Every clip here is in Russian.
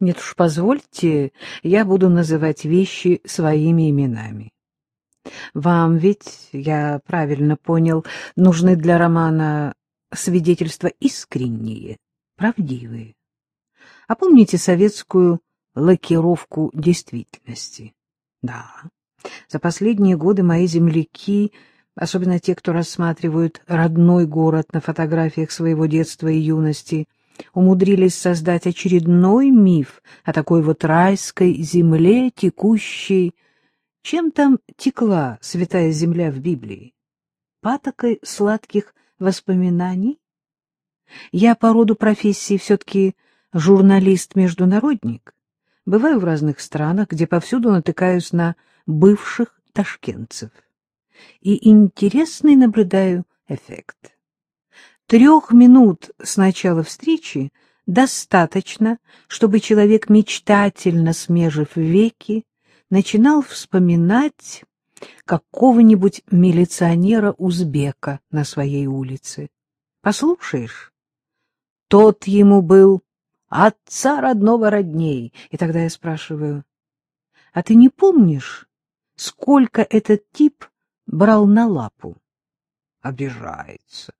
Нет уж, позвольте, я буду называть вещи своими именами. Вам ведь, я правильно понял, нужны для романа свидетельства искренние, правдивые. А помните советскую лакировку действительности? Да, за последние годы мои земляки, особенно те, кто рассматривают родной город на фотографиях своего детства и юности, умудрились создать очередной миф о такой вот райской земле, текущей... Чем там текла святая земля в Библии? Патокой сладких воспоминаний? Я по роду профессии все-таки журналист-международник. Бываю в разных странах, где повсюду натыкаюсь на бывших ташкентцев. И интересный наблюдаю эффект. Трех минут с начала встречи достаточно, чтобы человек, мечтательно смежив веки, начинал вспоминать какого-нибудь милиционера-узбека на своей улице. Послушаешь, тот ему был отца родного родней. И тогда я спрашиваю, а ты не помнишь, сколько этот тип брал на лапу? Обижается.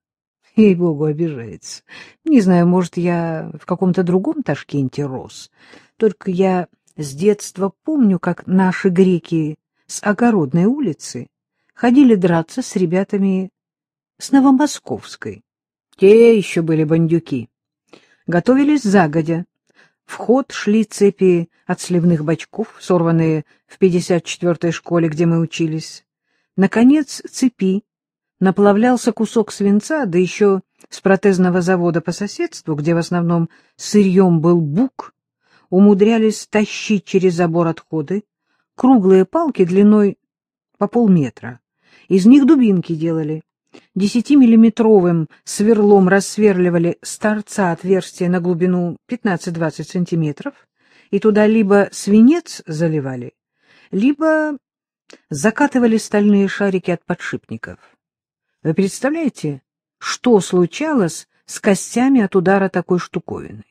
Ей-богу, обижается. Не знаю, может, я в каком-то другом Ташкенте рос. Только я с детства помню, как наши греки с Огородной улицы ходили драться с ребятами с Новомосковской. Те еще были бандюки. Готовились загодя. В ход шли цепи от сливных бачков, сорванные в 54-й школе, где мы учились. Наконец цепи наплавлялся кусок свинца, да еще с протезного завода по соседству, где в основном сырьем был бук, умудрялись тащить через забор отходы, круглые палки длиной по полметра. Из них дубинки делали. Десятимиллиметровым сверлом рассверливали с торца отверстие на глубину 15-20 сантиметров, и туда либо свинец заливали, либо закатывали стальные шарики от подшипников. Вы представляете, что случалось с костями от удара такой штуковины?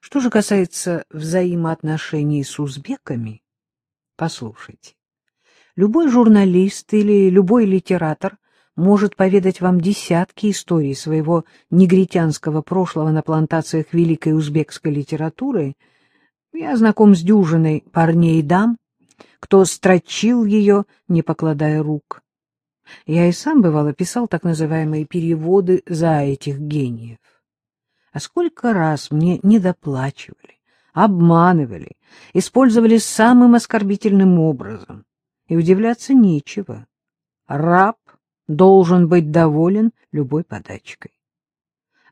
Что же касается взаимоотношений с узбеками, послушайте, любой журналист или любой литератор может поведать вам десятки историй своего негритянского прошлого на плантациях великой узбекской литературы. Я знаком с дюжиной парней и дам, кто строчил ее, не покладая рук. Я и сам, бывало, писал так называемые переводы за этих гениев. А сколько раз мне недоплачивали, обманывали, использовали самым оскорбительным образом. И удивляться нечего. Раб должен быть доволен любой подачкой.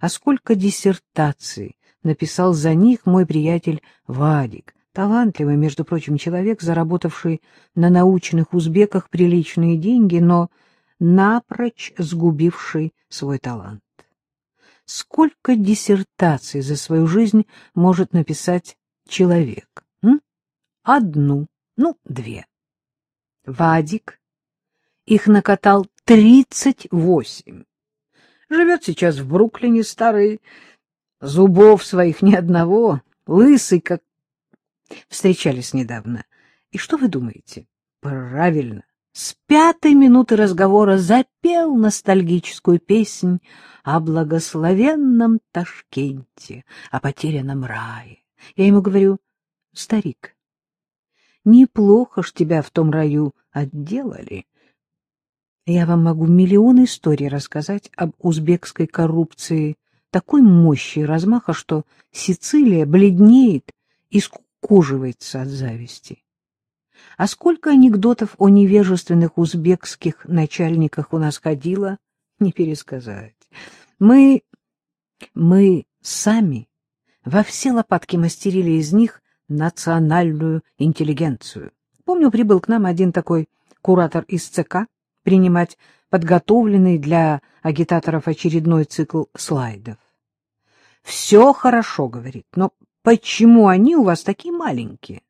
А сколько диссертаций написал за них мой приятель Вадик, талантливый, между прочим, человек, заработавший на научных узбеках приличные деньги, но напрочь сгубивший свой талант. Сколько диссертаций за свою жизнь может написать человек? М? Одну, ну, две. Вадик их накатал тридцать восемь. Живет сейчас в Бруклине, старый, зубов своих ни одного, лысый, как... Встречались недавно. И что вы думаете? Правильно, с пятой минуты разговора запел ностальгическую песнь о благословенном Ташкенте, о потерянном рае. Я ему говорю, старик, неплохо ж тебя в том раю отделали. Я вам могу миллион историй рассказать об узбекской коррупции такой мощи и размаха, что Сицилия бледнеет и скукоживается от зависти. А сколько анекдотов о невежественных узбекских начальниках у нас ходило, не пересказать. Мы, мы сами во все лопатки мастерили из них национальную интеллигенцию. Помню, прибыл к нам один такой куратор из ЦК принимать подготовленный для агитаторов очередной цикл слайдов. «Все хорошо, — говорит, — но почему они у вас такие маленькие?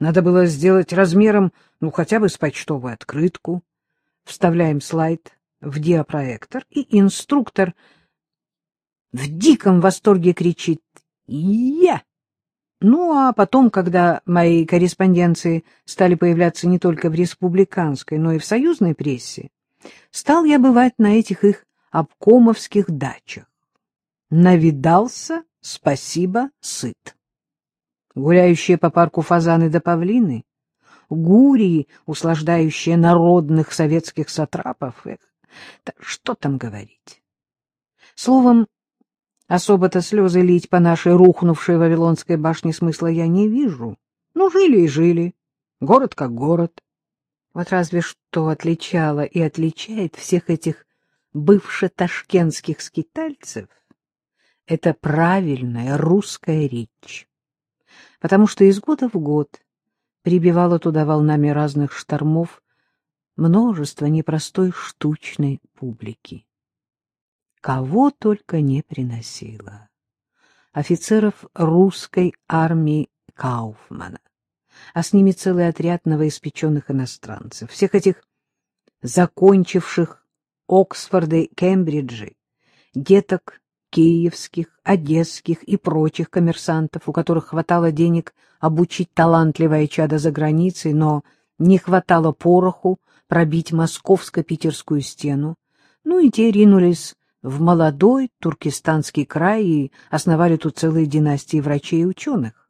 Надо было сделать размером, ну, хотя бы с почтовую открытку. Вставляем слайд в диапроектор, и инструктор в диком восторге кричит «Я!» Ну, а потом, когда мои корреспонденции стали появляться не только в республиканской, но и в союзной прессе, стал я бывать на этих их обкомовских дачах. Навидался, спасибо, сыт. Гуляющие по парку фазаны да павлины, гурии, услаждающие народных советских сатрапов, эх, да что там говорить. Словом, особо-то слезы лить по нашей рухнувшей Вавилонской башне смысла я не вижу. Ну, жили и жили. Город как город. Вот разве что отличало и отличает всех этих бывше-ташкентских скитальцев — это правильная русская речь. Потому что из года в год прибивало туда волнами разных штормов множество непростой штучной публики. Кого только не приносило. Офицеров русской армии Кауфмана, а с ними целый отряд новоиспеченных иностранцев, всех этих закончивших Оксфорды Кембриджи, деток киевских, одесских и прочих коммерсантов, у которых хватало денег обучить талантливое чадо за границей, но не хватало пороху пробить московско-питерскую стену. Ну и те ринулись в молодой туркестанский край и основали тут целые династии врачей и ученых.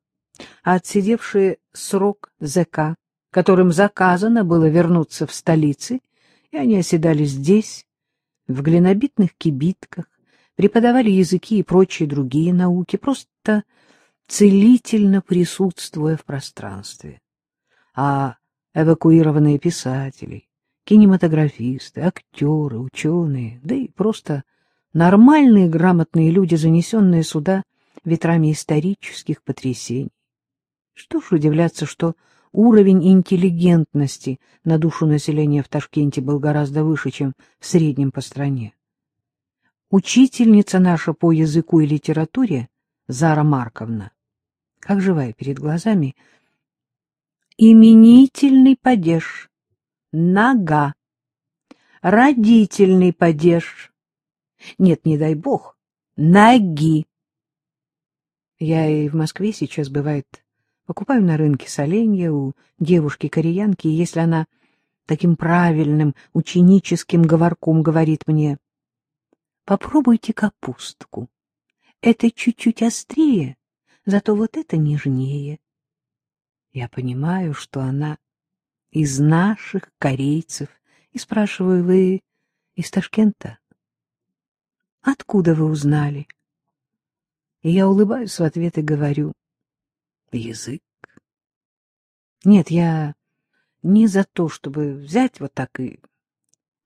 А отсидевшие срок ЗК, которым заказано было вернуться в столицы, и они оседали здесь, в глинобитных кибитках, преподавали языки и прочие другие науки, просто целительно присутствуя в пространстве. А эвакуированные писатели, кинематографисты, актеры, ученые, да и просто нормальные грамотные люди, занесенные сюда ветрами исторических потрясений. Что ж удивляться, что уровень интеллигентности на душу населения в Ташкенте был гораздо выше, чем в среднем по стране. Учительница наша по языку и литературе, Зара Марковна, как живая перед глазами, именительный падеж, нога, родительный падеж, нет, не дай бог, ноги. Я и в Москве сейчас, бывает, покупаю на рынке соленья у девушки-кореянки, и если она таким правильным ученическим говорком говорит мне «попробуйте капустку, это чуть-чуть острее, зато вот это нежнее», я понимаю, что она из наших корейцев, и спрашиваю, вы из Ташкента? Откуда вы узнали? И я улыбаюсь в ответ и говорю, язык. Нет, я не за то, чтобы взять вот так и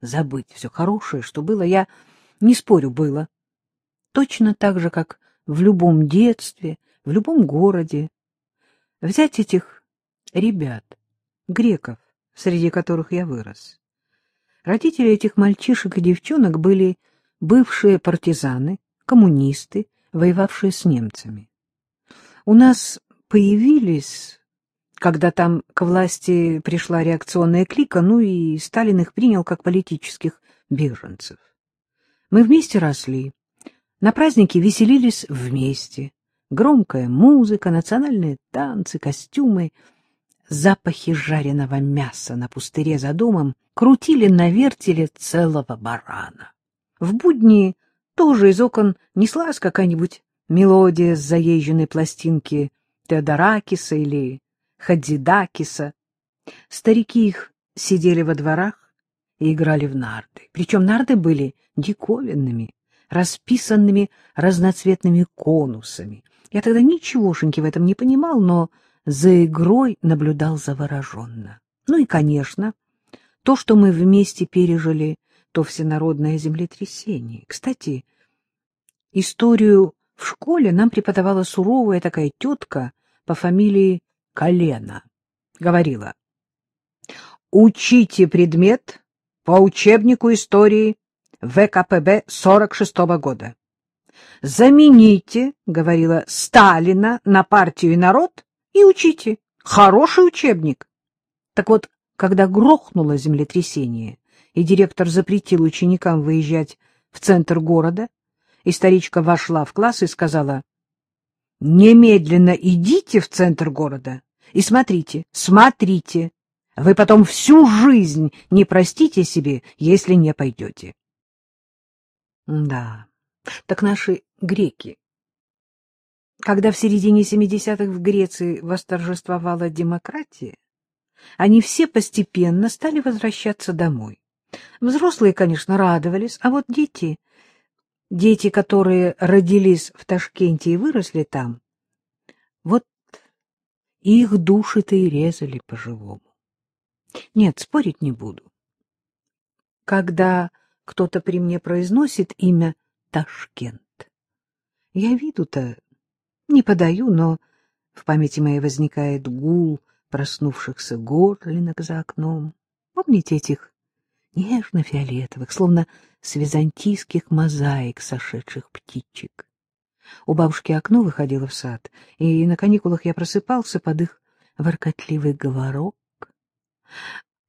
забыть все хорошее, что было. Я не спорю, было. Точно так же, как в любом детстве, в любом городе. Взять этих ребят, греков, среди которых я вырос. Родители этих мальчишек и девчонок были бывшие партизаны, коммунисты, воевавшие с немцами. У нас появились, когда там к власти пришла реакционная клика, ну и Сталин их принял как политических беженцев. Мы вместе росли, на праздники веселились вместе. Громкая музыка, национальные танцы, костюмы — запахи жареного мяса на пустыре за домом крутили на вертеле целого барана. В будни тоже из окон неслась какая-нибудь мелодия с заезженной пластинки Теодоракиса или Хадзидакиса. Старики их сидели во дворах и играли в нарды. Причем нарды были диковинными, расписанными разноцветными конусами. Я тогда ничегошеньки в этом не понимал, но за игрой наблюдал завороженно. Ну и, конечно, то, что мы вместе пережили, то всенародное землетрясение. Кстати, историю в школе нам преподавала суровая такая тетка по фамилии Колена. Говорила, учите предмет по учебнику истории ВКПБ 46-го года. Замените, говорила, Сталина на партию и народ, и учите. Хороший учебник. Так вот, когда грохнуло землетрясение, и директор запретил ученикам выезжать в центр города, и старичка вошла в класс и сказала, Немедленно идите в центр города и смотрите, смотрите. Вы потом всю жизнь не простите себе, если не пойдете. Да, так наши греки. Когда в середине 70-х в Греции восторжествовала демократия, они все постепенно стали возвращаться домой. Взрослые, конечно, радовались, а вот дети, дети, которые родились в Ташкенте и выросли там, вот их души-то и резали по-живому. Нет, спорить не буду. Когда кто-то при мне произносит имя Ташкент, я виду-то не подаю, но в памяти моей возникает гул проснувшихся горлинок за окном. Помните этих нежно-фиолетовых, словно с византийских мозаик сошедших птичек? У бабушки окно выходило в сад, и на каникулах я просыпался под их воркотливый говорок.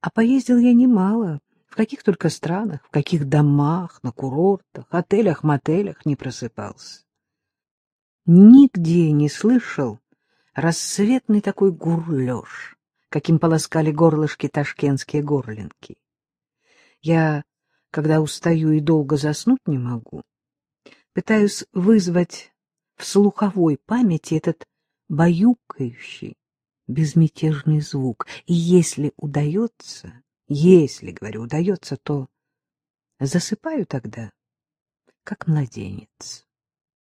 А поездил я немало, в каких только странах, в каких домах, на курортах, отелях, мотелях не просыпался. Нигде не слышал рассветный такой гурлёж, каким полоскали горлышки ташкентские горлинки. Я, когда устаю и долго заснуть не могу, пытаюсь вызвать в слуховой памяти этот баюкающий, безмятежный звук. И если удается, если, говорю, удается, то засыпаю тогда, как младенец.